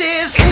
ashes.